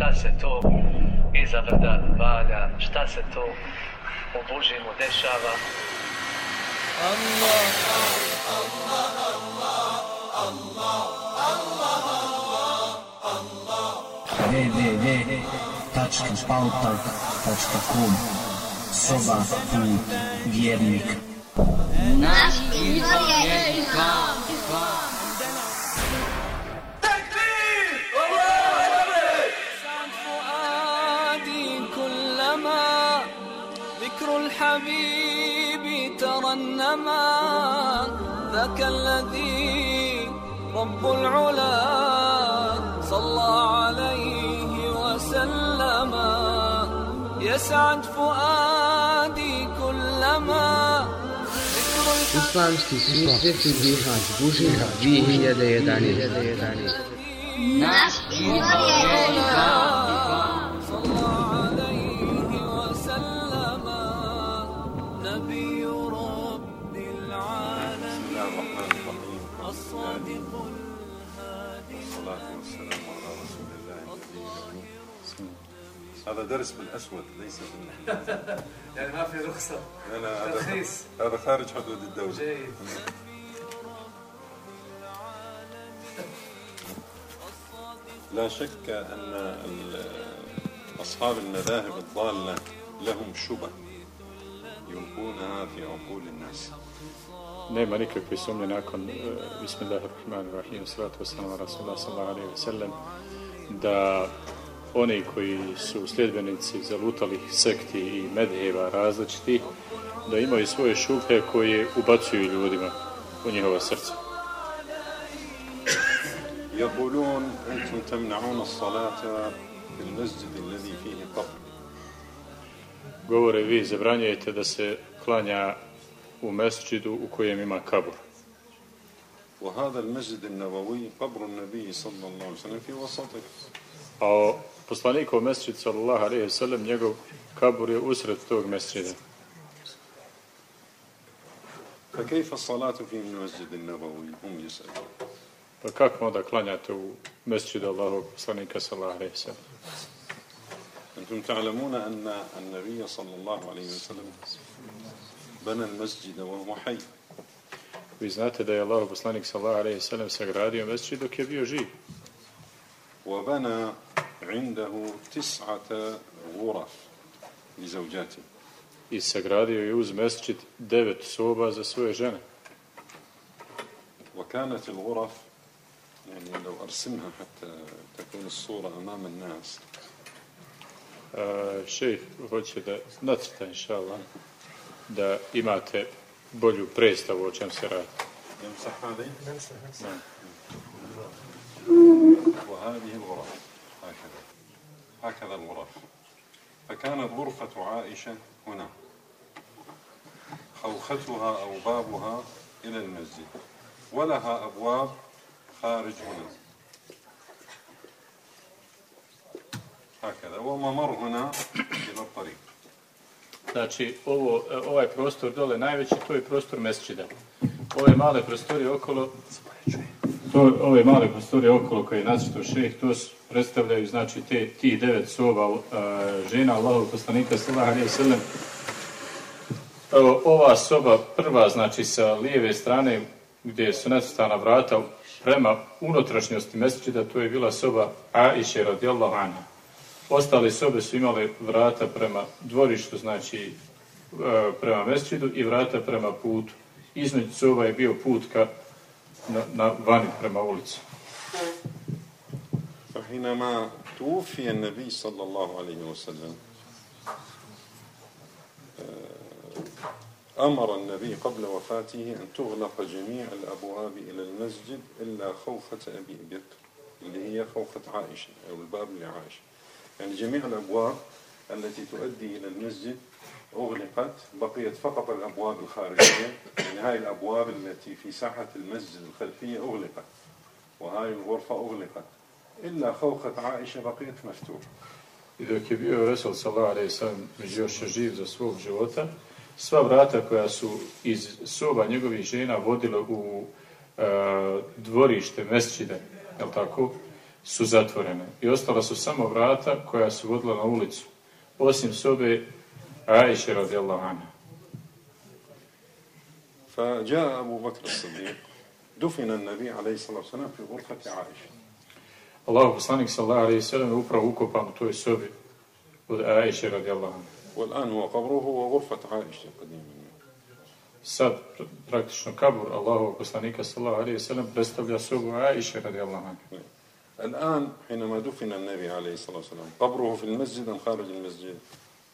šta se to iza brda valja, šta se to u Božimu dešava. Allah, Allah, Allah, Allah, Allah, Allah, www.pautalk.com Soba put vjernik Naš izvor je islam الحبيب ترنما ذاك الذي رب العلا صلى عليه وسلم. يسعد فؤادي كلما Islamski susreti Bihać Bužina 2011. Naš izvor je Islam. هذا درس بالأسود ليس بالنحل. يعني ما في رخصة. لا لا هذا هذا خارج حدود الدولة. جيد. لا شك أن اصحاب المذاهب الضالة لهم شبه يلقونها في عقول الناس. nema nikakve sumnje nakon uh, Bismillahirrahmanirrahim salatu wassalamu rasulullah sallallahu alaihi wasallam da oni koji su sljedbenici zalutalih sekti i medheva različitih, da imaju svoje šupe koje ubacuju ljudima u njihova srca. يقولون أنتم تمنعون الصلاة في المسجد الذي فيه قبر. Govore vi zabranjujete da se klanja u mesdžidu u kojem ima kabur. وهذا المسجد النبوي قبر النبي صلى الله عليه وسلم في وسطه. A poslanikov mesčid, sallallahu alaihi wa sallam, njegov kabur je usred tog mesčida. فكيف الصلاة في المسجد النبوي هم يسألون Pa kako onda klanjate u mesčidu Allahog poslanika sallallahu alaihi wa sallam? أنتم تعلمون أن النبي صلى الله عليه وسلم بنى المسجد وهو حي. Vi znate da je Allah poslanik sallallahu alaihi wa sallam sagradio mesčid dok je bio živ. وبنى عنده تسعة غرف لزوجاته i sagradio je uz mesčit devet soba za svoje žene. وكانت الغرف يعني لو أرسمها حتى تكون الصورة أمام الناس šejh hoće da nacrta, inša Allah, da imate bolju predstavu o čem se radi. يمسح هذه؟ نعم. وهذه الغرف هكذا هكذا الغرف فكانت غرفة عائشة هنا خوختها أو بابها إلى المسجد ولها أبواب خارج هنا هكذا وممر هنا إلى الطريق Znači, ovo, e, ovaj prostor dole najveći, to je prostor mesčida. Ove male prostorije okolo, to, ove male prostorije okolo koje je nacrto šeh, to predstavljaju znači te ti devet soba uh, žena Allahov poslanika sallallahu alejhi ve sellem. Ova soba prva znači sa lijeve strane gdje su nacrtana vrata prema unutrašnjosti mesdžida, to je bila soba Aisha radijallahu anha Ostale sobe su imale vrata prema dvorištu, znači prema mesdžidu i vrata prema putu. Između soba je bio put ka na, na vani prema ulici. فحينما توفي النبي صلى الله عليه وسلم أمر النبي قبل وفاته أن تغلق جميع الأبواب إلى المسجد إلا خوفة أبي بكر اللي هي خوفة عائشة أو الباب لعائشة يعني جميع الأبواب التي تؤدي إلى المسجد أغلقت بقيت فقط الأبواب الخارجية. يعني هاي الأبواب التي في ساحة المسجد الخلفية أغلقت وهاي الغرفة أغلقت. إلا خوخة عائشة بقيت مفتوح. I dok je bio Resul sallallahu alaihi sallam još živ za svog života, sva vrata koja su iz soba njegovih žena vodila u dvorište mesčide, je tako? su zatvorene i ostala su samo vrata koja su vodila na ulicu, osim sobe Aisha radijallahu anha. فجاء أبو بكر الصديق دفن النبي عليه الصلاة والسلام في غرفة عائشة Allahu poslanik sallallahu alejhi ve sellem je upravo ukopan u toj sobi od Aisha radijallahu anha. والآن هو قبره هو غرفة عائشة قديما Sad pr- praktično kabur Allahovog poslanika sallallahu alejhi ve sellem predstavlja sobu Aisha radijallahu anha. الآن حينما دفن النبي عليه الصلاة والسلام قبره في المسجد أم خارج المسجد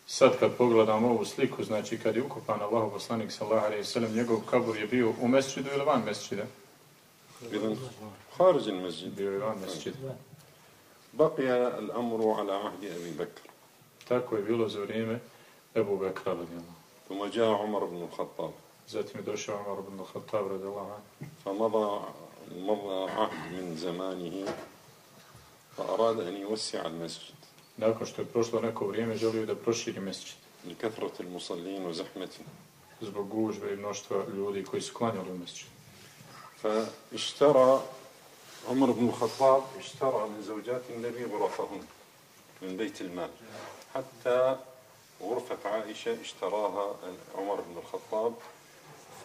Sad kad pogledamo ovu sliku, znači kad je ukopan Allahov poslanik sallallahu alejhi ve sellem, njegov kabur je bio u mesdžidu ili van mesdžida? إذا خارج المسجد Bio je van mesdžida. بقي الأمر على عهد أبي بكر Tako je bilo za vrijeme Ebu Bekra radijallahu. ثم جاء عمر بن الخطاب Zatim je došao Umar ibn Khattab radijallahu anhu. فمضى مضى عهد من زمانه فأراد أن يوسع المسجد Nakon što je prošlo neko vrijeme, želio da proširi mesdžid. لكثرة المصلين وزحمته Zbog gužbe i mnoštva ljudi koji su klanjali u. فاشترى عمر بن الخطاب اشترى من زوجات النبي غرفهن من بيت المال حتى غرفة عائشة اشتراها عمر بن الخطاب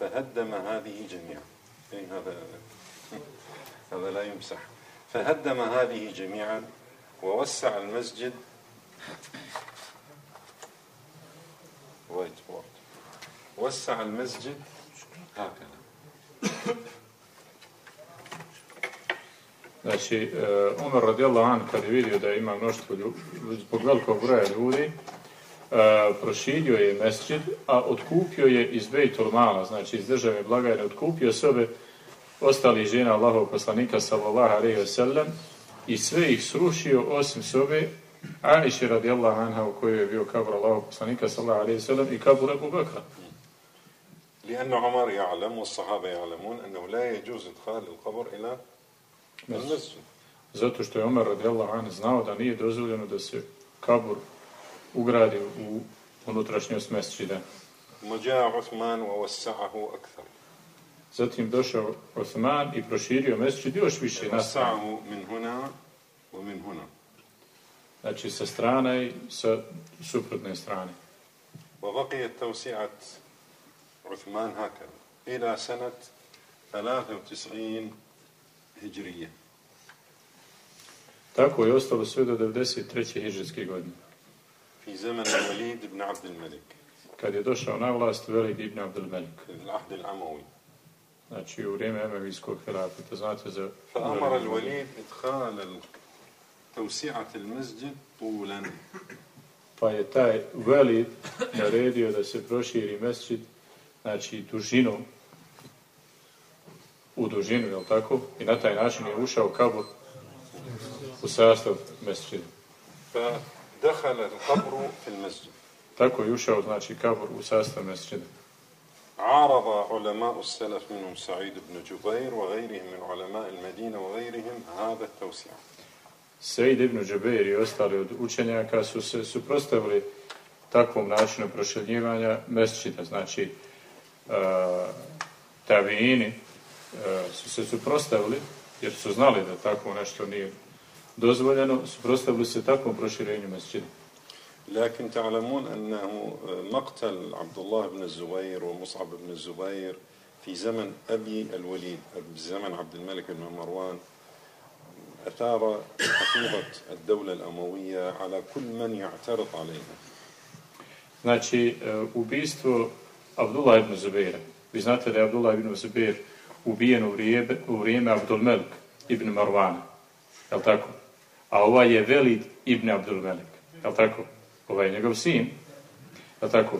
فهدم هذه جميعا هذا هذا لا يمسح فهدم هذه جميعا ووسع المسجد وايت بورد وسع المسجد هكذا Znači, uh, Umar radijallahu an kad je vidio da ima mnoštvo ljudi, zbog velikog broja ljudi, uh, proširio je mesdžid, a otkupio je iz Bejtul Mala, znači iz države blagajne, otkupio sobe ostalih žena Allahov poslanika sallallahu alejhi ve sellem i sve ih srušio osim sobe Aisha radijallahu anha u kojoj je bio kabur Allahov poslanika sallallahu alejhi ve sellem i kabur Abu Bekra. لأن عمر يعلم والصحابة يعلمون أنه لا يجوز إدخال القبر إلى المسجد Zato što je Omer radijallahu anhu znao da nije dozvoljeno da se kabur ugradi u unutrašnjost mesdžida. ثم جاء عثمان ووسعه أكثر Zatim došao Osman i proširio mesdžid još više na stranu. وسعه من هنا ومن هنا Znači sa strane i sa suprotne strane. وبقيت توسعة عثمان هكذا إلى سنة 93 هجرية Tako je ostalo sve do 93. hiđarske godine. في زمن الوليد بن عبد الملك Kad je došao na vlast Velik ibn Abdul Melik. في العهد الأموي znači u vrijeme emevijskog hilafeta, To znate za... Fa amara l-valid idhal al-tavsi'at al-mezđid tulan. Pa je taj Walid naredio da se proširi mesđid, znači dužinu, u dužinu, je tako? I na taj način je ušao kabur u sastav mesđida. Fa dehal al-kabru fil mesđid. Tako je ušao, znači, kabur u sastav mesđida. عارض علماء السلف منهم سعيد بن جبير وغيرهم من علماء المدينة وغيرهم هذا التوسعة Sejid ibn Džabeir i ostali od učenjaka su se suprostavili takvom načinu prošeljivanja mesčita. Znači, uh, tabijini uh, su se suprostavili, jer su znali da tako nešto nije dozvoljeno, suprostavili se takvom proširenju mesčita. لكن تعلمون أنه مقتل عبد الله بن الزبير ومصعب بن الزبير في زمن أبي الوليد زمن عبد الملك بن مروان أثار حفيظة الدولة الأموية على كل من يعترض عليها Znači, uh, ubijstvo Abdullah ibn Zubeira. Vi znate da je Abdullah ibn Zubeir ubijen u vrijeme, u vrijeme Abdul Melik ibn Marwana. Je tako? A ovaj je Velid ibn Abdul Melik. Je tako? Ovaj je njegov sin. Je li tako?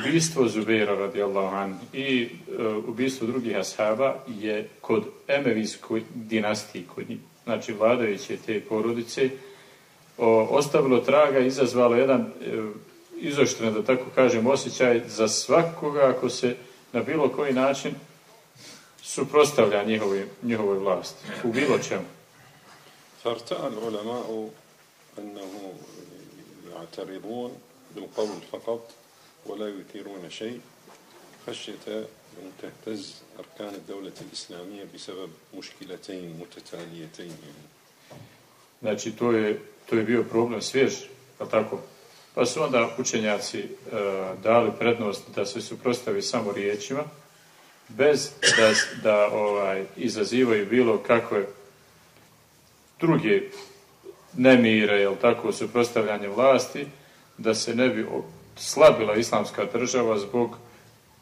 Ubijstvo Zubeira radijallahu an i uh, ubijstvo drugih ashaba je kod Emevijskoj dinastiji, kod njih, znači vladajuće te porodice, o, ostavilo traga i izazvalo jedan e, izoštren, da tako kažem, osjećaj za svakoga ako se na bilo koji način suprostavlja njihovi, njihovoj vlasti. U bilo čemu. فارتأى العلماء أنه يعترضون بالقول فقط ولا يثيرون شيء خشية أن تهتز أركان الدولة الإسلامية بسبب مشكلتين متتاليتين يعني. Znači, to je, to je bio problem svjež, je tako? Pa su onda učenjaci e, dali prednost da se suprostavi samo riječima, bez da, da ovaj, izazivaju bilo kakve druge nemire, jel tako, suprostavljanje vlasti, da se ne bi slabila islamska država zbog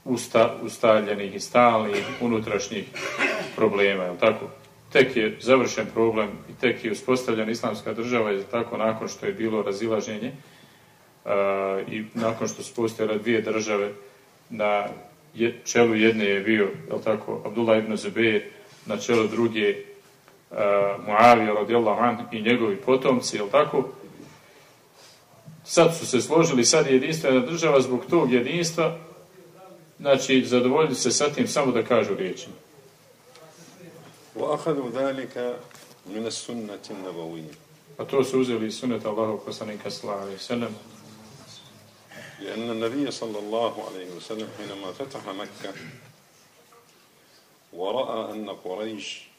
usta, ustaljenih i stalnih unutrašnjih problema, jel tako? Tek je završen problem i tek je uspostavljena islamska država, je tako, nakon što je bilo razilaženje a, i nakon što su postojale dvije države, na je, čelu jedne je bio, jel tako, Abdullah ibn Zubeir, na čelu druge uh, Muavija radijallahu an i njegovi potomci, jel tako? Sad su se složili, sad je jedinstvena država zbog tog jedinstva, znači zadovoljili se sa tim samo da kažu riječima. وأخذوا ذلك من السنة النبوية A to su uzeli sunet Allahov poslanika sallallahu alejhi ve sellem. لأن النبي صلى الله عليه وسلم حينما فتح مكة ورأى أن قريش قد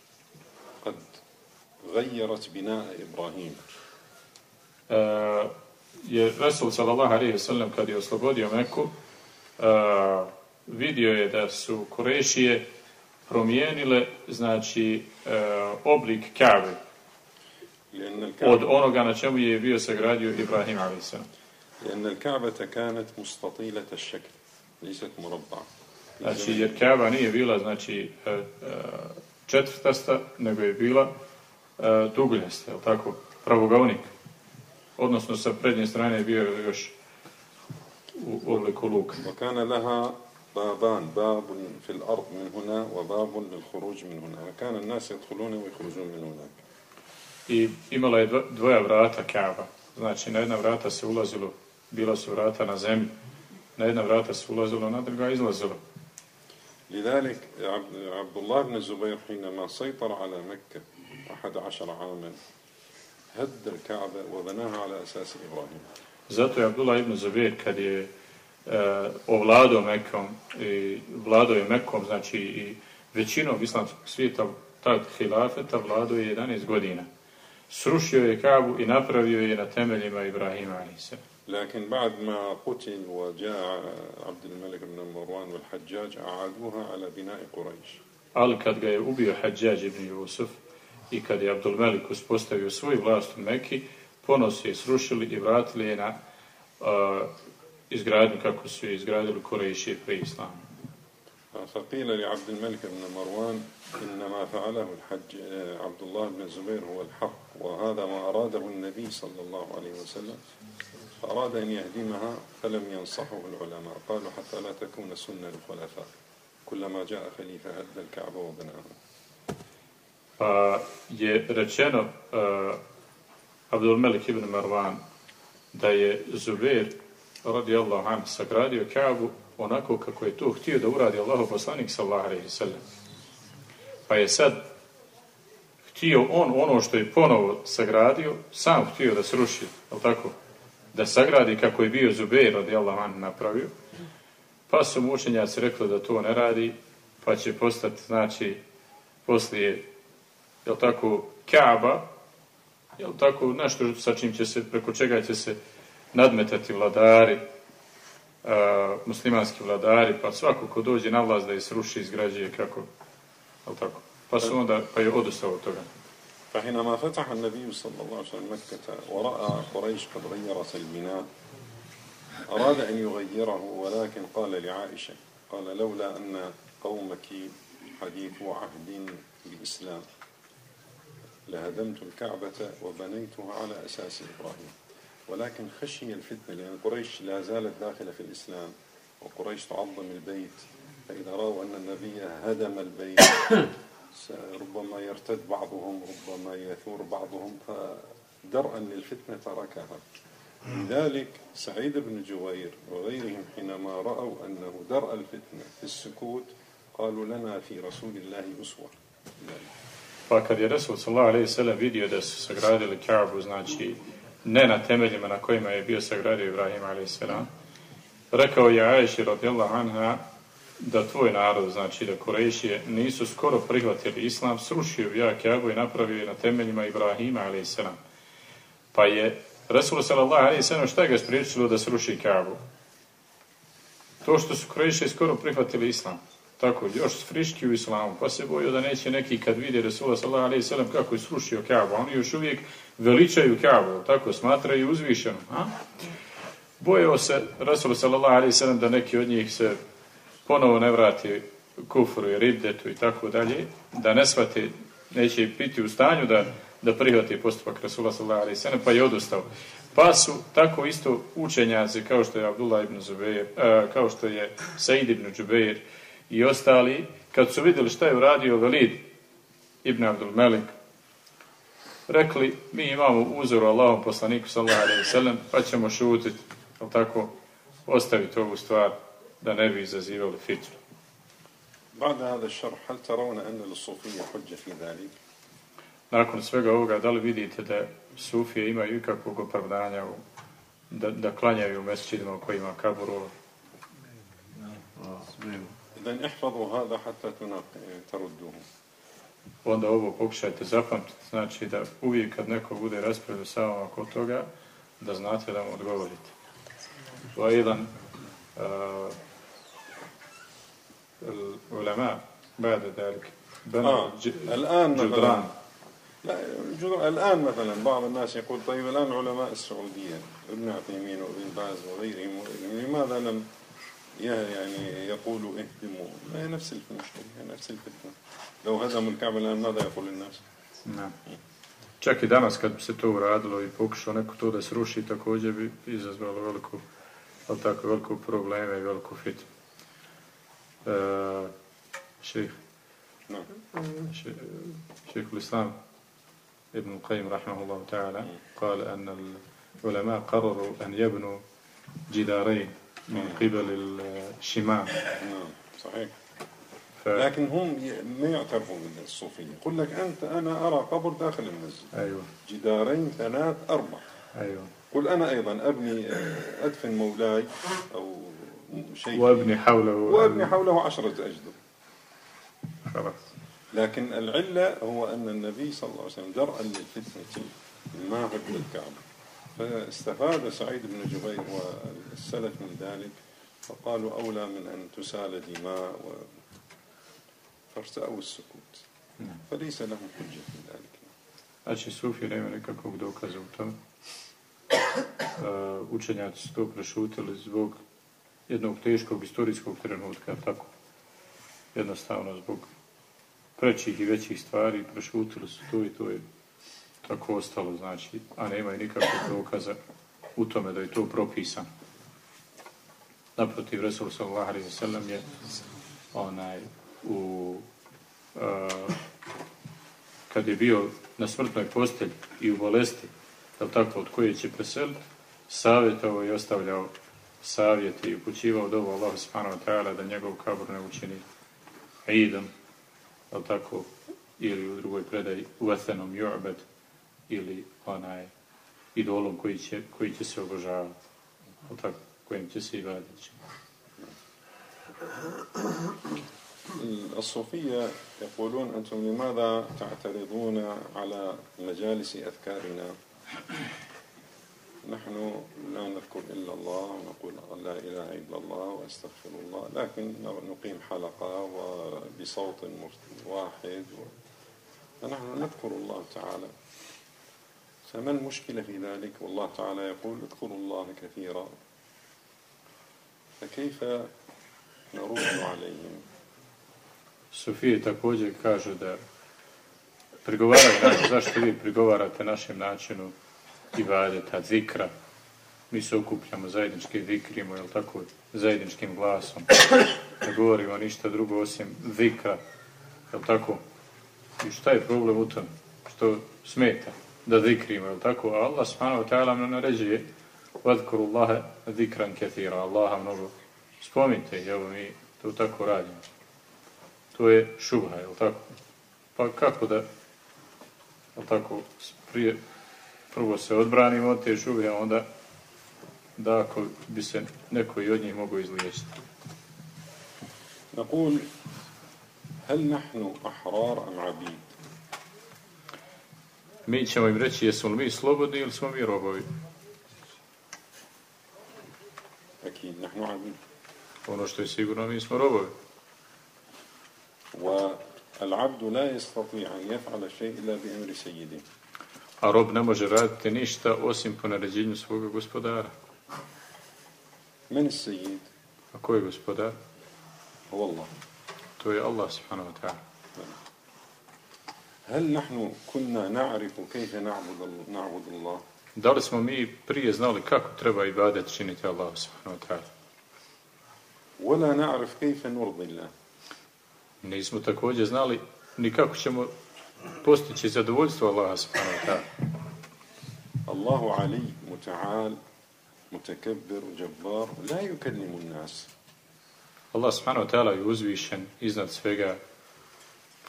غيرت بناء إبراهيم Uh, je Resul sallallahu alejhi ve sellem kad je oslobodio Meku, uh, vidio je da su Kurešije promijenile znači uh, oblik Kabe لأن od الكعبة, onoga na čemu je bio sagradio Ibrahim a.s. لأن الكعبة كانت مستطيلة الشكل ليست مربعة Znači, jer Kaaba nije bila, znači, e, e, četvrtasta, nego je bila e, duguljasta, je li tako, pravogavnik. Odnosno, sa prednje strane je bio još u obliku luka. وكان لها بابان باب في الأرض من هنا وباب للخروج من هنا وكان الناس يدخلون ويخرجون من هناك I imala je dva- dvoja vrata Kaaba. Znači, na jedna vrata se ulazilo, bila su vrata na zemlji, na jedna vrata se ulazilo, na druga izlazilo. لذلك عبد عبد الله بن الزبير حينما سيطر على مكة أحد عشر عاما هد الكعبة وبناها على أساس إبراهيم Zato je Abdullah ibn Zubair kad je e, ovladao Mekom i vladao je Mekom, znači i većinom islamskog svijeta tad hilafeta vladao je 11 godina. Srušio je Kabu i napravio je na temeljima Ibrahima a.s. لكن بعد ما قتل وجاء عبد الملك بن مروان والحجاج أعادوها على بناء قريش Ali kad ga je ubio Hadžađ ibn Jusuf i kad je Abdul Melik uspostavio svoju vlast u Meki, ponos je srušili i vratili je na uh, izgradnju kako su je izgradili Kurejšije pre islamu. فقيل لعبد الملك بن مروان إن ما فعله الحج عبد الله بن الزبير هو الحق وهذا ما أراده النبي صلى الله عليه وسلم فأراد أن يهدمها فلم ينصحه العلماء قالوا حتى لا تكون سنة الخلفاء كلما جاء خليفة هد الكعبة وبناها Pa je rečeno uh, Abdul Melik ibn Marwan da je Zubair radijallahu anhu sagradio Kaabu onako kako je to htio da uradi Allahu poslanik sallallahu alejhi ve sellem. Pa je sad htio on ono što je ponovo sagradio, sam htio da sruši, je tako? Da sagradi kako je bio Zubair radijallahu anhu napravio. Pa su mučenjaci rekli da to ne radi, pa će postati, znači, poslije, jel tako, Kaaba, jel tako, nešto sa čim će se, preko čega će se nadmetati vladari, a, muslimanski vladari, pa svako ko dođe na vlast da je sruši, izgrađuje, kako, jel tako. Pa su onda, pa je odustao od toga. فحينما فتح النبي صلى الله عليه وسلم مكة ورأى قريش قد غيرت البناء أراد أن يغيره ولكن قال لعائشة قال لولا أن قومك حديث عهد بإسلام لهدمت الكعبة وبنيتها على أساس إبراهيم. ولكن خشي الفتنة لأن قريش لا زالت داخلة في الإسلام وقريش تعظم البيت. فإذا رأوا أن النبي هدم البيت ربما يرتد بعضهم ربما يثور بعضهم فدرءا للفتنة تركها. لذلك سعيد بن جوير وغيرهم حينما رأوا أنه درء الفتنة في السكوت قالوا لنا في رسول الله أسوة. Pa kad je Resul sallallahu alejhi ve sellem vidio da su sagradili Kaabu, znači ne na temeljima na kojima je bio sagradio Ibrahim alejhi selam, rekao je Ajši radijallahu anha da tvoj narod, znači da Kurejšije, nisu skoro prihvatili islam, srušio ja Kaabu i napravio je na temeljima Ibrahima alejhi selam. Pa je Rasul sallallahu alaihi sallam šta ga spriječilo da sruši Kaabu? To što su Kurejšije skoro prihvatili islam. Tako, još friški u islamu, pa se bojio da neće neki kad vidi Resula sallallahu alaihi sallam kako je srušio Kaabu. Oni još uvijek veličaju Kaabu, tako, smatraju uzvišenom. A? Bojio se Rasul sallallahu alaihi sallam da neki od njih se ponovo ne vrati kufru i riddetu i tako dalje, da ne shvati, neće biti u stanju da, da prihvati postupak Rasula sallallahu alaihi sallam, pa je odustao. Pa su tako isto učenjaci kao što je Abdullah ibn Zubeir, eh, kao što je Said ibn Džubeir, i ostali, kad su vidjeli šta je uradio Velid ibn Abdul Melik, rekli, mi imamo uzor u Allahom poslaniku sallallahu alaihi sallam, pa ćemo šutiti, ali tako, ostaviti ovu stvar da ne bi izazivali fitru. بعد هذا الشرح هل ترون أن للصوفية حجة في ذلك؟ Nakon svega ovoga, da li vidite da sufije imaju ikakvog opravdanja u, da, da klanjaju u mesečidima u kojima kaburu? إذا احفظوا هذا حتى تردوه. Onda ovo pokušajte zapamtiti, znači da uvijek kad neko bude raspravio sa vama oko toga, da znate da mu odgovorite. To je jedan uh, العلماء بعد ذلك بنوا آه. الآن جدران لا جدران الآن مثلا بعض الناس يقول طيب الآن علماء السعودية ابن عثيمين وابن باز وغيرهم لماذا لم يعني يقول اهدموا ما هي نفس المشكلة هي نفس الفكرة لو هدموا الكعبة الآن ماذا يقول الناس؟ نعم Čak i danas kad bi se to uradilo i pokušao neko to da sruši, također bi izazvalo veliko, ali tako, veliko probleme i veliko fit. E, ših, no. ših l'Islam ibn Qayyim rahmahullahu ta'ala, kale, an al ulema qararu an jebnu جدارين من قبل الشمال. نعم صحيح. ف... لكن هم ما يعترفوا بالصوفية يقول لك أنت أنا أرى قبر داخل المسجد. أيوة. جدارين ثلاث أربع. أيوة. قل أنا أيضا أبني أدفن مولاي أو شيء وأبني حوله. وأبني حوله عشرة أجدر. خلاص. لكن العلة هو أن النبي صلى الله عليه وسلم درءا للفتنة ما حب الكعبة فاستفاد سعيد بن جبير والسلف من ذلك فقالوا أولى من أن تسال دماء و... فارتأوا السكوت فليس لهم حجة في ذلك Znači, Sufi nema nikakvog dokaza u tom. Uh, učenjaci su to prešutili zbog jednog teškog istorijskog trenutka, tako. Jednostavno zbog prećih i većih stvari prešutili su to i to je tako ostalo, znači, a nema i nikakvog dokaza u tome da je to propisano. Naprotiv, Resul sallallahu alaihi sallam je onaj u uh, kad je bio na smrtnoj postelji i u bolesti, je tako, od koje će preseliti, savjetovo i ostavljao savjete i upućivao dovo Allah subhanahu wa ta'ala da njegov kabur ne učini idom, ali tako, ili u drugoj predaji uvethenom ju'bet, ili onaj idolom koji će, koji će se obožavati, tako, kojim će se i vaditi. الصوفية يقولون أنتم لماذا تعترضون على مجالس أذكارنا نحن لا نذكر إلا الله ونقول لا إله إلا الله وأستغفر الله لكن نقيم حلقة وبصوت واحد فنحن نذكر الله تعالى فما المشكلة في ذلك والله تعالى يقول اذكروا الله كثيرا فكيف نرد عليهم Sofije također kaže da prigovaraju, zašto vi prigovarate našem načinu ibadeta, zikra. Mi se okupljamo zajednički zikrimo, jel tako, zajedničkim glasom. Ne govorimo ništa drugo osim zikra, jel tako? I šta je problem u tom? Što smeta da zikrimo, jel tako? A Allah subhanahu wa ta'ala nam naređuje vadkuru Allahe zikran kethira, Allaha mnogo spominjte, evo mi to tako radimo. To je šubha, jel tako? Pa kako da, jel tako, prije, prvo se odbranimo od te šube, a onda da ako bi se neko i od njih mogo izliječiti. نقول هل نحن أحرار أم عبيد؟ mi ćemo im reći jesu li mi slobodni ili smo mi robovi. أكيد نحن عبيد Ono što je sigurno, mi smo robovi. والعبد لا يستطيع أن يفعل شيء إلا بأمر سيده A rob ne može raditi ništa osim po naređenju svoga gospodara. من السيد؟ A ko je gospodar? هو الله To je Allah subhanahu wa ta'ala. Hel nahnu kunna na'rifu kejfe na'budu Allah? Da li smo mi prije znali kako treba ibadet činiti Allah subhanahu wa ta'ala? Wala na'rif kejfe nurdi Allah. Nismo također znali ni kako ćemo postići zadovoljstvo Allaha subhanahu wa ta'ala. Allahu ali muta'al mutakabbir jabbar la yukallimu nas. Allah subhanahu wa ta'ala je uzvišen iznad svega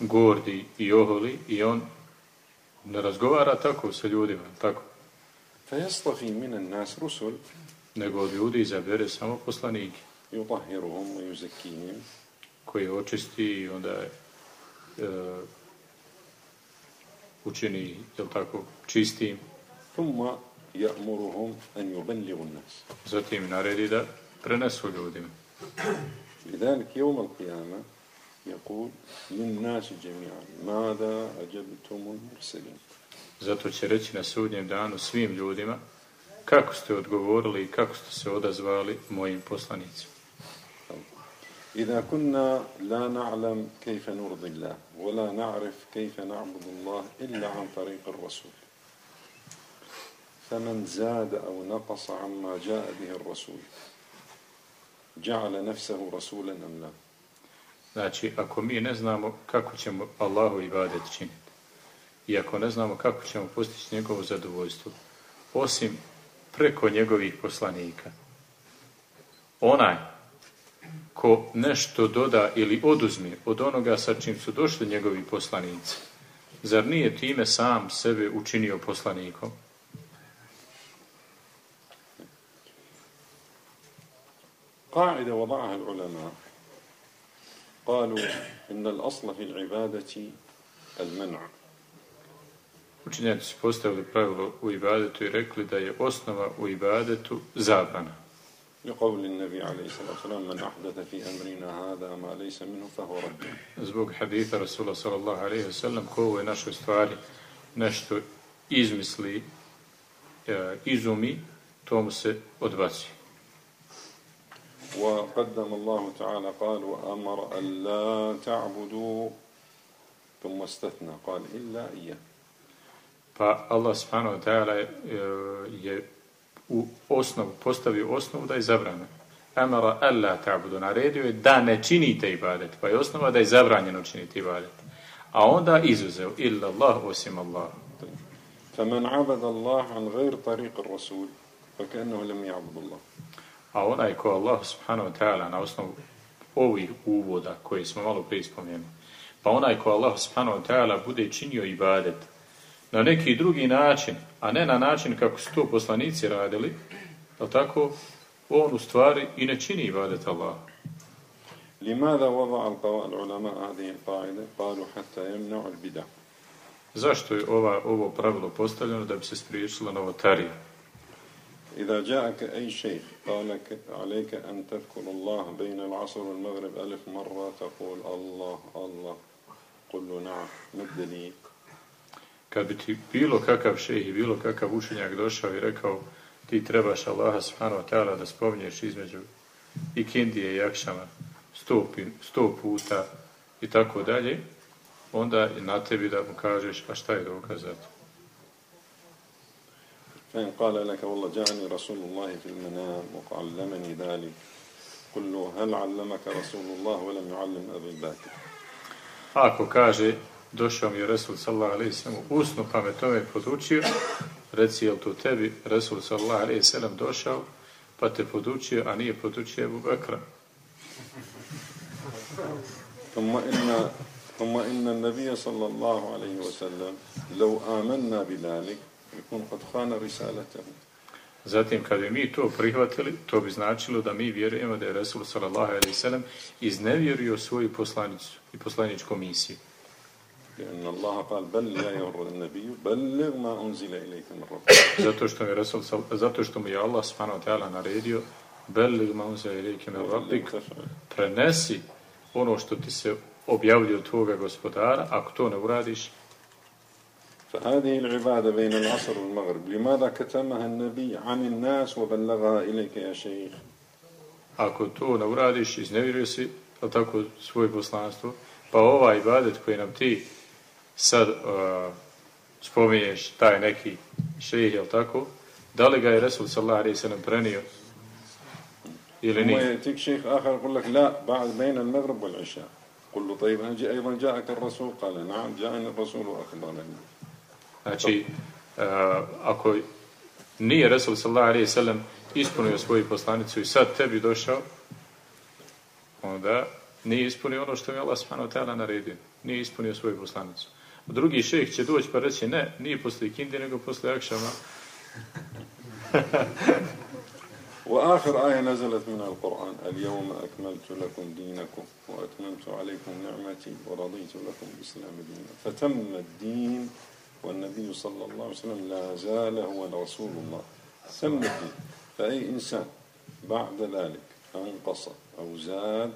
gordi i oholi i on ne razgovara tako sa ljudima, tako, فيصطفي من الناس رسل nego od ljudi izabere samo poslanike يطهرهم ويزكيهم koji očisti i onda je, e, učini, jel tako, čistim, ثم يأمرهم أن يبلغوا الناس zatim naredi da prenesu ljudima. لذلك يوم القيامة يقول للناس جميعا ماذا أجبتم المرسلين؟ Zato će reći na sudnjem danu svim ljudima kako ste odgovorili i kako ste se odazvali mojim poslanicima. إذا كنا لا نعلم كيف نرضي الله ولا نعرف كيف نعبد الله إلا عن طريق الرسول فمن زاد أو نقص عما جاء به الرسول جعل نفسه رسولا أم لا Znači, ako mi ne znamo kako ćemo Allahu ibadet činiti i ako ne znamo kako ćemo postići njegovo zadovoljstvo, osim preko njegovih poslanika, onaj ko nešto doda ili oduzme od onoga sa čim su došli njegovi poslanici, zar nije time sam sebe učinio poslanikom? قاعدة وضعها العلماء قالوا إن الأصل في العبادة المنع Učenjaci su postavili pravilo u ibadetu i rekli da je osnova u ibadetu zabrana. لقول النبي عليه الصلاة والسلام من أحدث في أمرنا هذا ما ليس منه فهو رد Zbog haditha Rasula sallallahu alaihi wa sallam ko u ovoj našoj stvari nešto izmisli, e, izumi, to mu se odbaci. وقدم الله تعالى قال وأمر ألا تعبدوا ثم استثنى قال إلا إياه. فالله سبحانه وتعالى أصنب postavio osnovu da je zabrana أمر ألا تعبدوا naredio je da ne činite ibadet pa je osnova da je إلا الله osim الله فمن عبد الله عن غير طريق الرسول فكأنه لم يعبد الله A onaj ko Allah subhanahu wa ta'ala na osnovu ovih uvoda koje smo malo prije spomenuli, pa onaj ko Allah subhanahu wa ta'ala bude činio ibadet na neki drugi način, a ne na način kako su to poslanici radili, je tako, on u stvari i ne čini ibadet Allah. لماذا وضع القوا- العلماء هذه القاعدة قالوا حتى يمنع البدع Zašto je ova, ovo pravilo postavljeno da bi se spriječila novotarija? إذا جاءك أي شيخ قال لك عليك أن تذكر الله بين العصر والمغرب ألف مرة تقول الله الله قل له نعم ما الدليل Kad bi ti bilo kakav šejh i bilo kakav učenjak došao i rekao ti trebaš Allaha subhanahu wa ta'ala da spominješ između i kindije i akšama sto, pi- sto puta i tako dalje, onda je na tebi da mu kažeš a šta je dokaz za to? فإن قال لك والله جاءني رسول الله في المنام وعلمني ذلك قل له هل علمك رسول الله ولم يعلم أبي بكر A ako kaže došao mi je Resul sallallahu alaihi sallam usnu pa me tome podučio, reci je to tebi Resul sallallahu alaihi sallam došao pa te podučio, a nije podučio Ebu Bekra. ثم إن ثم إن النبي صلى الله عليه وسلم لو آمنا بذلك يكون قد خان رسالته Zatim, kad bi mi to prihvatili, to bi značilo da mi vjerujemo da je Resul sallallahu alaihi sallam iznevjerio svoju poslanicu i poslaničku misiju. لأن الله قال بل يا أيها النبي بلغ ما أنزل إليك من ربك Zato što je Resul, zato što mu je Allah subhanahu wa ta'ala naredio Bellig ma unzila ilike min rabbik prenesi ono što ti se objavljuje od tvoga gospodara, ako to ne uradiš, فهذه العبادة بين العصر والمغرب لماذا كتمها النبي عن الناس وبلغها إليك يا شيخ ako to ne uradiš, iznevjeruje si, tako, svoje poslanstvo, pa ovaj ibadet koji nam ti sad uh, spominješ, taj neki šejih, jel tako, da li ga je Resul sallallahu alaihi sallam prenio ili nije? ويأتيك شيخ آخر يقول لك لا بعد بين المغرب والعشاء قل له طيب أيضا جاءك الرسول قال نعم جاءني الرسول وأخبرني Znači, uh, ako nije Resul sallallahu alaihi sallam ispunio svoju poslanicu i sad tebi došao, onda nije ispunio ono što je Allah subhanahu wa ta'ala naredio. Nije ispunio svoju poslanicu. A drugi šejh će doći pa reći ne, nije posle kindi, nego posle akšama. وآخر آية نزلت من القرآن اليوم أكملت لكم دينكم وأتممت عليكم نعمتي ورضيت لكم الإسلام دينا فتم الدين والنبي صلى الله عليه وسلم لا زال هو رسول الله تم الدين فأي إنسان بعد ذلك أنقص أو زاد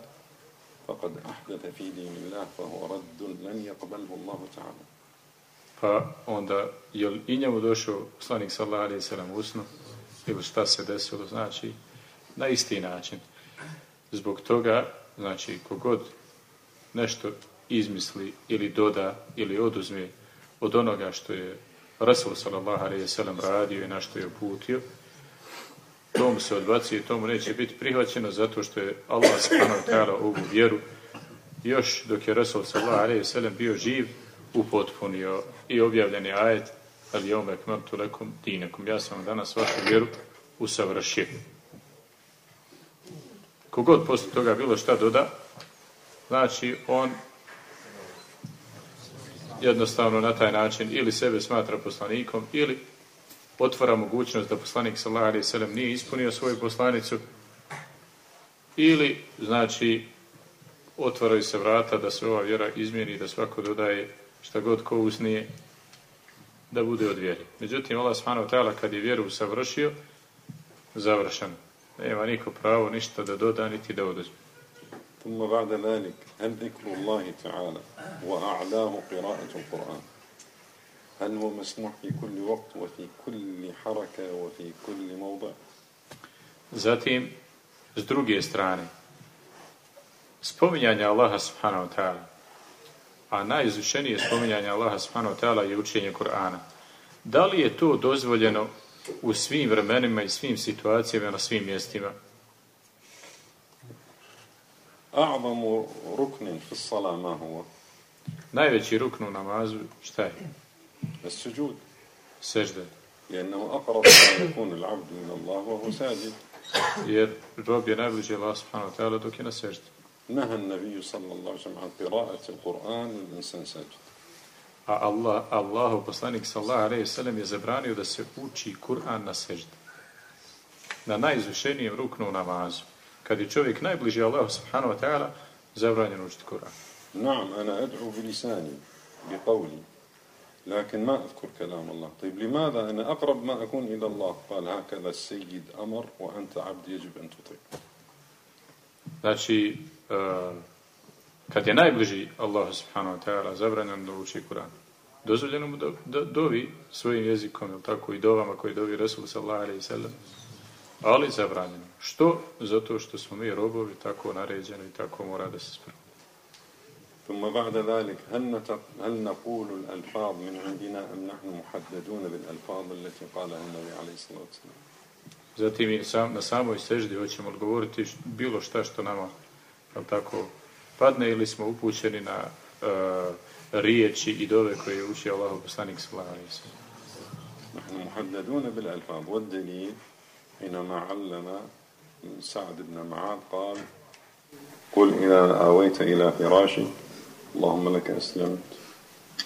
فقد أحدث في دين الله فهو رد لن يقبله الله تعالى Pa onda, je li i njemu došao poslanik sallallahu alaihi sallam usno, ili šta se desilo, znači, na isti način. Zbog toga, znači, kogod nešto izmisli ili doda ili oduzme od onoga što je Rasul sallallahu alaihi sallam radio i na što je uputio, tomu se odbacuje, tomu neće biti prihvaćeno zato što je Allah subhanahu wa ta'ala ovu vjeru još dok je Rasul sallallahu alaihi sallam bio živ upotpunio i objavljeni ajet ali je ome kmertu lekom dinekom. Ja sam danas vašu vjeru usavršio. Kogod posle toga bilo šta doda, znači on jednostavno na taj način ili sebe smatra poslanikom ili otvara mogućnost da poslanik sallallahu alejhi ve sellem nije ispunio svoju poslanicu ili znači otvaraju se vrata da se ova vjera izmijeni da svako dodaje šta god ko uznije da bude od vjeri. Međutim, Allah subhanahu ta'ala kad je vjeru savršio, završen. Nema niko pravo ništa da doda niti da oduzme. ثم بعد ذلك هل ذكر الله تعالى وأعلاه قراءة القرآن هل هو مسموح في كل وقت وفي كل حركة وفي كل موضع Zatim, s druge strane, spominjanje Allaha subhanahu wa ta'ala, a najizvišenije spominjanje Allaha subhanahu wa ta'ala je učenje Kur'ana. Da li je to dozvoljeno u svim vremenima i svim situacijama na svim mjestima? أعظم ركن في الصلاة ما هو Najveći rukn u namazu šta je? السجود Sežde. لأنه أقرب ما يكون العبد من الله وهو ساجد Jer rob je najbliže Allah subhanahu wa ta'ala dok je na sežde. نهى النبي صلى الله عليه وسلم عن قراءة القرآن والإنسان ساجد A Allah, Allahu poslanik sallallahu alejhi ve sellem je zabranio da se uči Kur'an na seždi. Na najizvišenijem ruknu namazu. Kad je čovjek najbliži Allahu subhanahu wa ta'ala, zabranjeno učiti Kur'an. نعم أنا أدعو بلساني بقولي لكن ما أذكر كلام الله طيب لماذا أنا أقرب ما أكون إلى الله قال هكذا السيد أمر وأنت عبد يجب أن تطيع Znači, uh, kad je najbliži Allah subhanahu wa ta'ala, zabranjeno da uči Kur'an. Dozvoljeno mu da, da dovi svojim jezikom, ili tako, i dovama koji dovi Rasul sallallahu alaihi sallam, ali zabranjeno. Što? Zato što smo mi robovi tako naređeni i tako mora da se spravo. ثم بعد ذلك هل, نتق... هل نقول الألفاظ من عندنا أم نحن محددون بالألفاظ التي قالها النبي عليه الصلاة والسلام Zatim i sam, na samoj seždi hoćemo odgovoriti š- bilo šta što nama jel tako, padne ili smo upućeni na uh, riječi i dove koje je učio Allah poslanik sallallahu alejhi ve sellem. نحن محددون بالألفاظ والدليل حينما علم سعد بن معاذ قال قل إذا آويت إلى فراشي اللهم لك أسلمت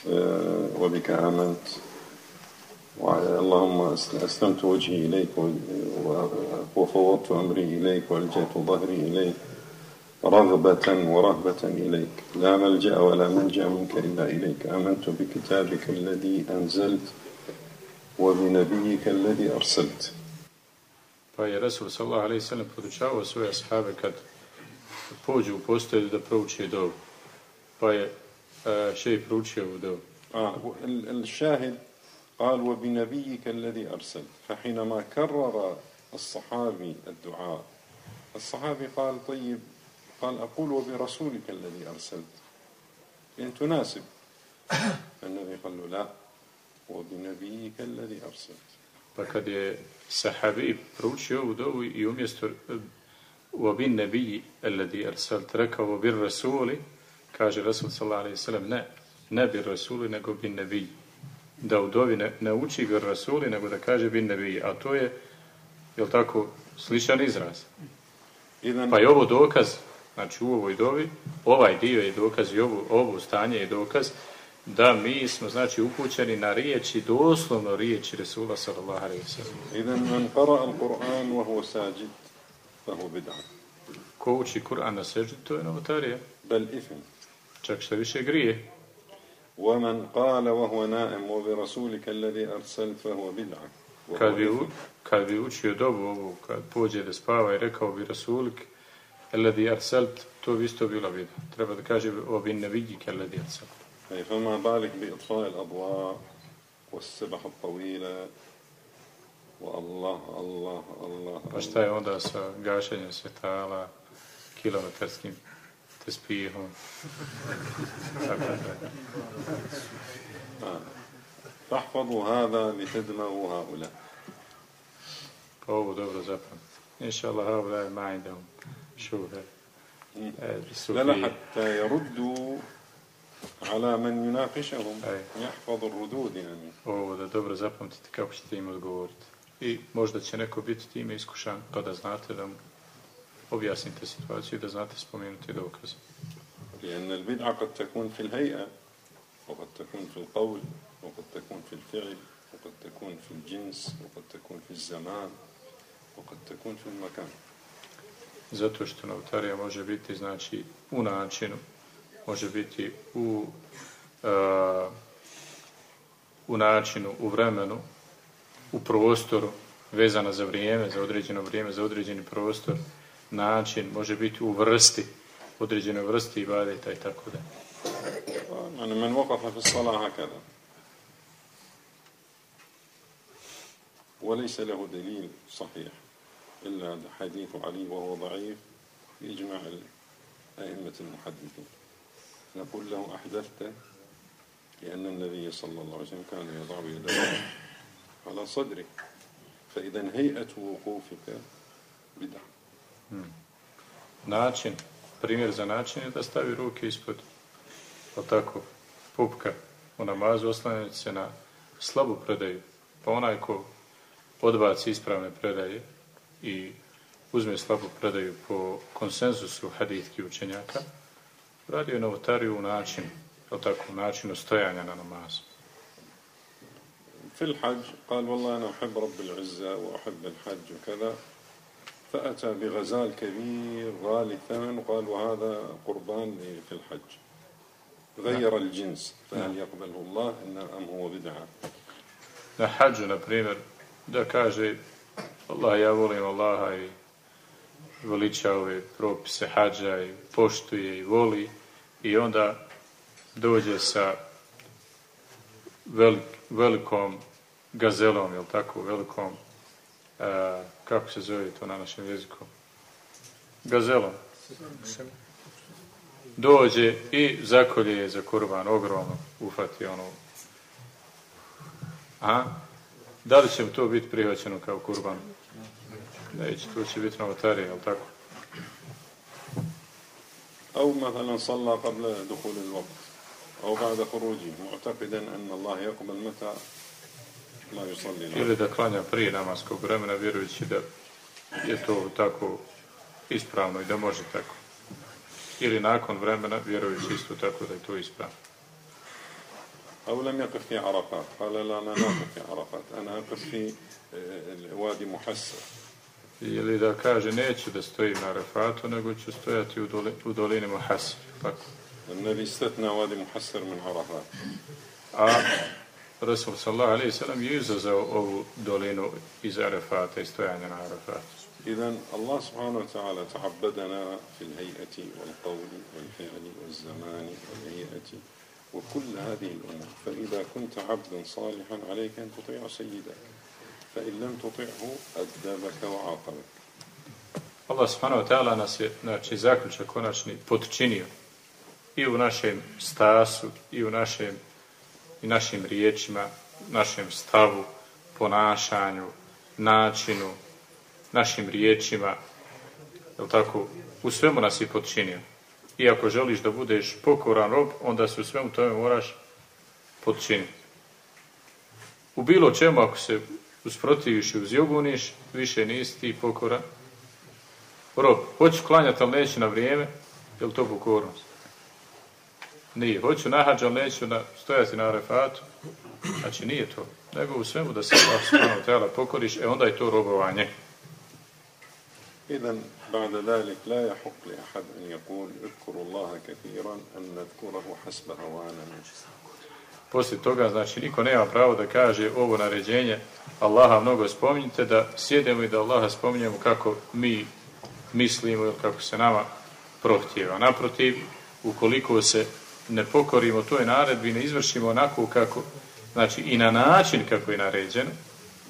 آه، وبك آمنت اللهم أس- أسلمت وجهي إليك وفوضت أمري إليك وألجأت ظهري إليك رغبة ورهبة إليك. لا ملجأ ولا منجأ منك إلا إليك. آمنت بكتابك الذي أنزلت وبنبيك الذي أرسلت. Pa je Resul sallallahu alaihi sallam podučavao svoje ashabe kad pođu u postelju da proučije dovu. Pa je uh, šeji proučio ovu dovu. آه الشاهد قال وبنبيك الذي أرسلت فحينما كرر الصحابي الدعاء الصحابي قال طيب قال أقول وبرسولك الذي أرسلت إن تناسب النبي قال له لا وبنبيك الذي أرسلت Pa kad je sahabi proučio ovu dovu i umjesto u obin nebiji alladhi arsalt rekao u bir rasuli, kaže Rasul sallallahu alaihi sallam, ne, ne bir rasuli, nego bin nebiji. Da u dovi ne, ne uči bir rasuli, nego da kaže bin nebiji. A to je, je tako, sličan izraz. إذن Pa je ovo dokaz, znači u ovoj dovi, ovaj dio je dokaz i ovo, ovo stanje je dokaz da mi smo znači upućeni na riječi, doslovno riječi Resula sallallahu alaihi wa sallam. إذا من قرأ القرآن وهو ساجد فهو بدعة Ko uči Kur'an na seždi, to je novotarija. بل إثم Čak što više grije. ومن قال وهو نائم وبرسولك الذي أرسلت فهو بدعة وهو Kad bi, إثم. u- kad bi učio dobu ovu, kad pođe da spava i rekao bi Rasulik, Eladi arselt, to bi isto bila vida. Treba da kaže o bin ne vidi keladi arselt. أي فما بالك بإطفاء الأضواء والسبح الطويلة والله الله الله Pa šta je onda sa gašenjem svjetala, kilometarskim tespihom? Tako da. فاحفظوا هذا لتدمغوا هؤلاء Pa ovo dobro zapamtite. Inša Allah, da je majdom šuhe. E, لا لا. حتى يردوا على من يناقشهم أي. يحفظ الردود يعني Ovo da dobro zapamtite kako ćete im odgovoriti. I možda će neko biti time iskušan, pa da znate da mu objasnite situaciju i da znate spomenuti dokaze. لأن البدعة قد تكون في الهيئة وقد تكون في القول وقد تكون في الفعل وقد تكون في الجنس وقد تكون في الزمان وقد تكون في المكان Zato što novotarija može biti, znači, u načinu, može biti u, uh, u načinu, u vremenu, u prostoru, vezana za vrijeme, za određeno vrijeme, za određeni prostor, način, može biti u vrsti, određenoj vrsti ibadeta i tako da. يعني من وقف في الصلاة هكذا وليس له دليل صحيح إلا حديث علي وهو ضعيف بإجماع أئمة المحدثين نقول له أحدثت لأن النبي صلى الله عليه وسلم كان يضع يده على صدره فإذا هيئة وقوفك بدعة Način, primjer za način je da stavi ruke ispod, pa tako, pupka u namazu oslanjajući se na slabu predaju. Pa onaj ko odbaci ispravne predaje i uzme slabu predaju po konsenzusu hadithki učenjaka, radio je novotariju u načinu, je tako, u načinu stojanja na namazu. في الحج قال والله أنا أحب رب العزة وأحب الحج وكذا فأتى بغزال كبير غالي الثمن وقال وهذا قربان لي في الحج غير الجنس فهل يقبله الله إن أم هو بدعة na hađu, na primjer, da kaže Allah, ja volim Allaha i veliča ove propise hađa i poštuje i voli i onda dođe sa velik, velikom gazelom, jel tako, velikom, a, kako se zove to na našem jeziku? Gazelom. Dođe i zakolje je za kurban, ogromno, ufati ono A? Da li će mu to biti prihvaćeno kao kurban? Neće, to će biti novotarija, jel tako? أو مثلا صلى قبل دخول الوقت أو بعد خروجه معتقدا أن الله يقبل متى لا يصلي Ili da klanja prije namaskog vremena, vjerujući da je to tako ispravno i da može tako. Ili nakon vremena, vjerujući isto tako da je to ispravno. أو لم يقف في عرفات قال لا أنا لا أقف في عرفات أنا أقف في آه، وادي محسر ili da kaže neću da stojim na Arafatu, nego ću stojati u, doli, u dolini Muhasir. Tako. النبي استثنى وادي محسر من عرفات A Rasul sallallahu alaihi sallam je izazao ovu dolinu iz Arafata i stojanja na Arafatu. إذا الله سبحانه وتعالى تعبدنا في الهيئة والقول والفعل والزمان والهيئة وكل هذه الأمور فإذا كنت عبدا صالحا عليك أن تطيع سيدك فإن Allah subhanahu wa ta'ala nas je, znači, zaključak konačni potčinio i u našem stasu, i u našem, i našim riječima, našem stavu, ponašanju, načinu, našim riječima, je tako, u svemu nas je potčinio. I ako želiš da budeš pokoran rob, onda se u svemu tome moraš potčiniti. U bilo čemu, ako se usprotiviš i uzjoguniš, više nisi ti pokoran rob. Hoću klanjati, ali neću na vrijeme, je li to pokornost? Nije. Hoću nahađati, ali neću na, stojati na arefatu, znači nije to. Nego u svemu da se Allah pokoriš, e onda je to robovanje. إذا بعد ذلك لا يحق لأحد أن يقول اذكروا الله كثيرا أن نذكره حسب هوانا Poslije toga, znači, niko nema pravo da kaže ovo naređenje Allaha mnogo spominjite, da sjedemo i da Allaha spominjemo kako mi mislimo ili kako se nama prohtjeva. Naprotiv, ukoliko se ne pokorimo toj naredbi, ne izvršimo onako kako, znači i na način kako je naređeno,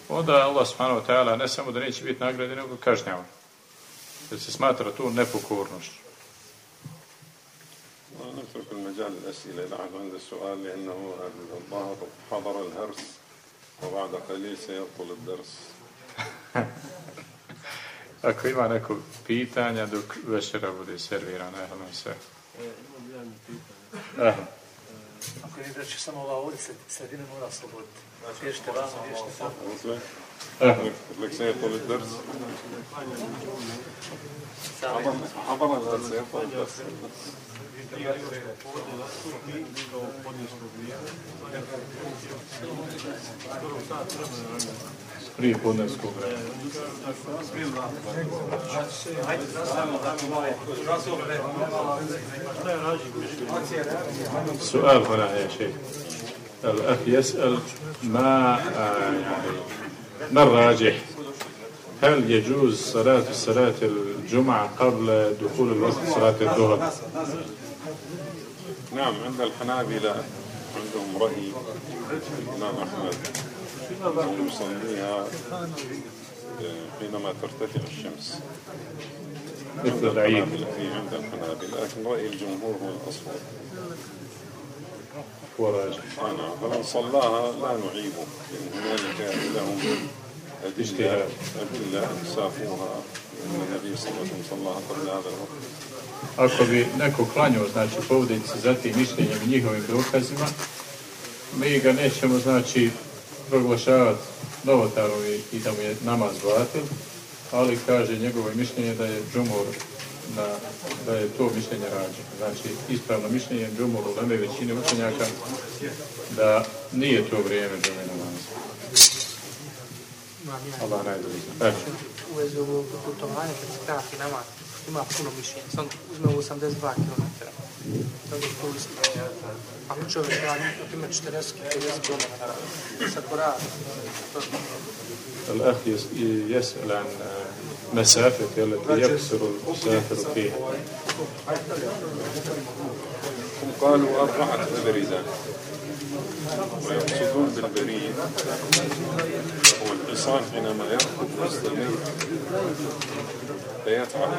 onda Allah subhanahu wa ta'ala ne samo da neće biti nagrade, nego kažnjava. Jer se smatra tu nepokornošću. نترك المجال الأسئلة لعل عند السؤال لأنه الظاهر حضر الهرس وبعد قليل سيبطل الدرس Ako ima neko pitanja dok večera bude servirana, evo nam se. Aha. Ako je reći samo ova ulica, sredina mora sloboditi. Pješte vamo, pješte tamo. لك سيبطل الدرس حضر الهرس سيبطل الدرس Prije podnevskog. سؤال هنا يا شيخ الأخ يسأل ما ما الراجح هل يجوز صلاة صلاة الجمعة قبل دخول الوقت صلاة الظهر نعم عند الحنابلة عندهم رأي الإمام أحمد. أنه يصليها آه، حينما ترتفع الشمس. مثل العيد. عند الحنابلة لكن رأي الجمهور هو الأصوب هو راجح. آه، نعم فمن صلاها لا نعيبه. لأن هنالك لهم أدلة. أدلة سافوها أن النبي صلى الله عليه وسلم صلاها قبل هذا الوقت. Ako bi neko klanjao, znači, povodići se za tim mišljenjem i njihovim dokazima, mi ga nećemo, znači, proglašavati novotarom i, i da mu je namaz batil, ali kaže njegovo mišljenje da je džumur, da, da je to mišljenje rađeno. Znači, ispravno mišljenje džumur u leme većine učenjaka da nije to vrijeme džume namaza. Imam ja Allah najbolji zna. Eto. u vezi ovog putovanja kad se krati nama, ima puno mišljenja. Sam uzme 82 km. Tako je to ispravno. Ako čovjek radi, na primjer 40 50 km, sad ko radi, to الأخ يس- يسأل عن مسافة التي يقصر المسافر فيها هم قالوا أربعة أبرزة ويقصدون بالبريد هو الحصان حينما يركض وسط الميت فيتعب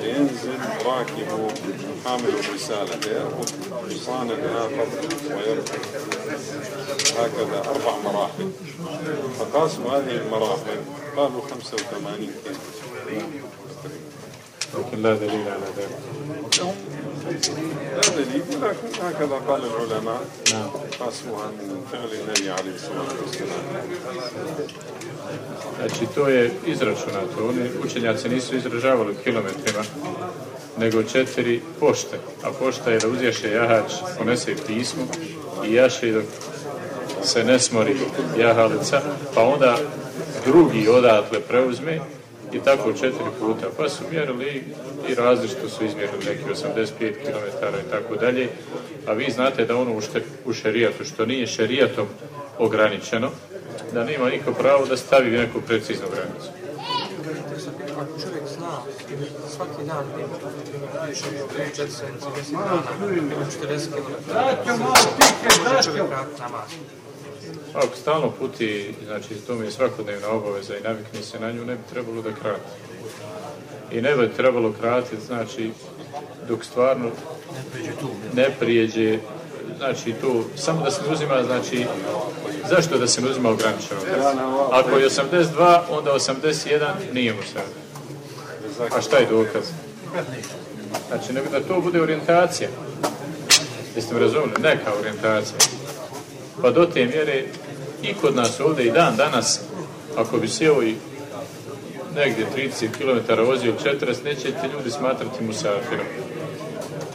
فينزل راكب حامل الرسالة فيأخذ حصانا آخر ويركض هكذا أربع مراحل. فقاسوا هذه المراحل قالوا 85 كيلو. لكن لا دليل على ذلك. هكذا قال العلماء نعم قاسوها من فعل النبي عليه الصلاة والسلام Znači, to je izračunato. Oni učenjaci nisu izražavali u kilometrima, nego četiri pošte. A pošta je da uzješe jahač, ponese pismo i jaše dok se ne smori jahalica, pa onda drugi odatle preuzme i tako četiri puta. Pa su mjerili i različito su izmjerili neki 85 km i tako dalje. A vi znate da ono u, šte, u šerijatu, što nije šerijatom ograničeno, da nema niko pravo da stavi neku preciznu granicu. Ako čovjek zna, svaki dan ima više od 4 sedmice, 10 dana, ima 40 km, može čovjek namaz. Ako stalno puti, znači to mi je svakodnevna obaveza i navikne se na nju, ne bi trebalo da krati. I ne bi trebalo kratiti, znači, dok stvarno ne prijeđe, znači to, samo da se ne uzima, znači, zašto da se ne uzima ograničeno? Ako je 82, onda 81 nije mu sad. A šta je dokaz? Znači, nego da to bude orijentacija. Jeste mi razumili? Neka orijentacija. Pa do te mjere i kod nas ovdje i dan danas, ako bi sjeo i negdje 30 km vozio 40, neće ti ljudi smatrati musafirom.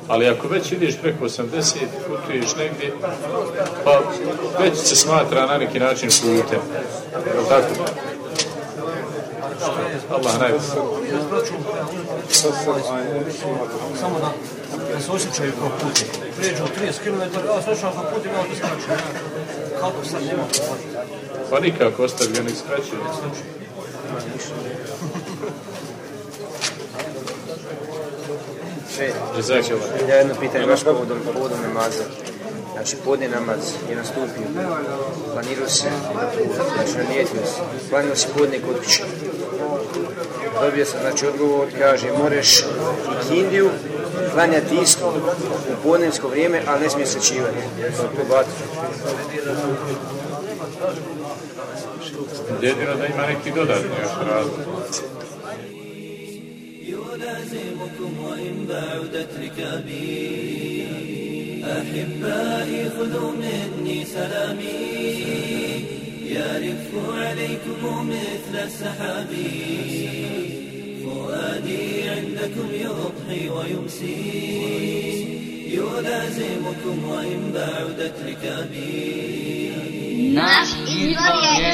Ali ako već ideš preko 80, putuješ negdje, pa već se smatra na neki način putem. Je tako? Allah najbolje. Samo da, da se osjećaju kao puti. Prijeđu 30 km, a sve što kao puti, malo to skraćuje. Kako sad nema Pa nikako ostavi ga nek skraćuje. Ja jedno pitanje baš povodom, povodom namaza. Znači, podne namaz je nastupio. Planirao se, znači, nanijetio se. Planirao se podne kod kuće. Dobio sam, znači, odgovor, kaže, moreš kindiju klanjati isto u podnevsko vrijeme, ali ne smije se čivati. To bati. Jedino da ima neki dodatni još razlog. يلازمكم وإن بعدت ركابي أحبائي خذوا مني سلامي يرف عليكم مثل السحاب فؤادي عندكم يضحي ويمسي يلازمكم وإن بعدت ركابي Nas i zwoje